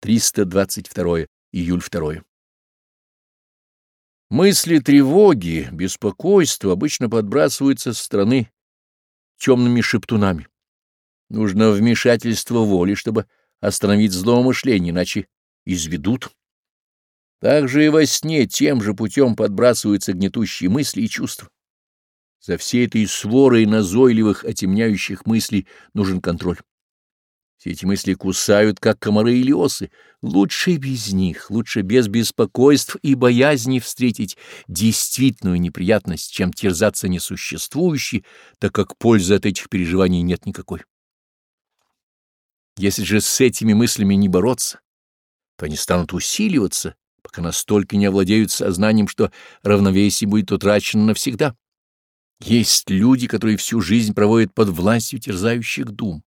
322 июль 2. Мысли тревоги, беспокойства обычно подбрасываются со стороны темными шептунами. Нужно вмешательство воли, чтобы остановить злоумышление, иначе изведут. Также и во сне тем же путем подбрасываются гнетущие мысли и чувства. За всей этой сворой назойливых, отемняющих мыслей нужен контроль. Все эти мысли кусают, как комары или осы. Лучше без них, лучше без беспокойств и боязни встретить действительную неприятность, чем терзаться несуществующей, так как пользы от этих переживаний нет никакой. Если же с этими мыслями не бороться, то они станут усиливаться, пока настолько не овладеют сознанием, что равновесие будет утрачено навсегда. Есть люди, которые всю жизнь проводят под властью терзающих дум.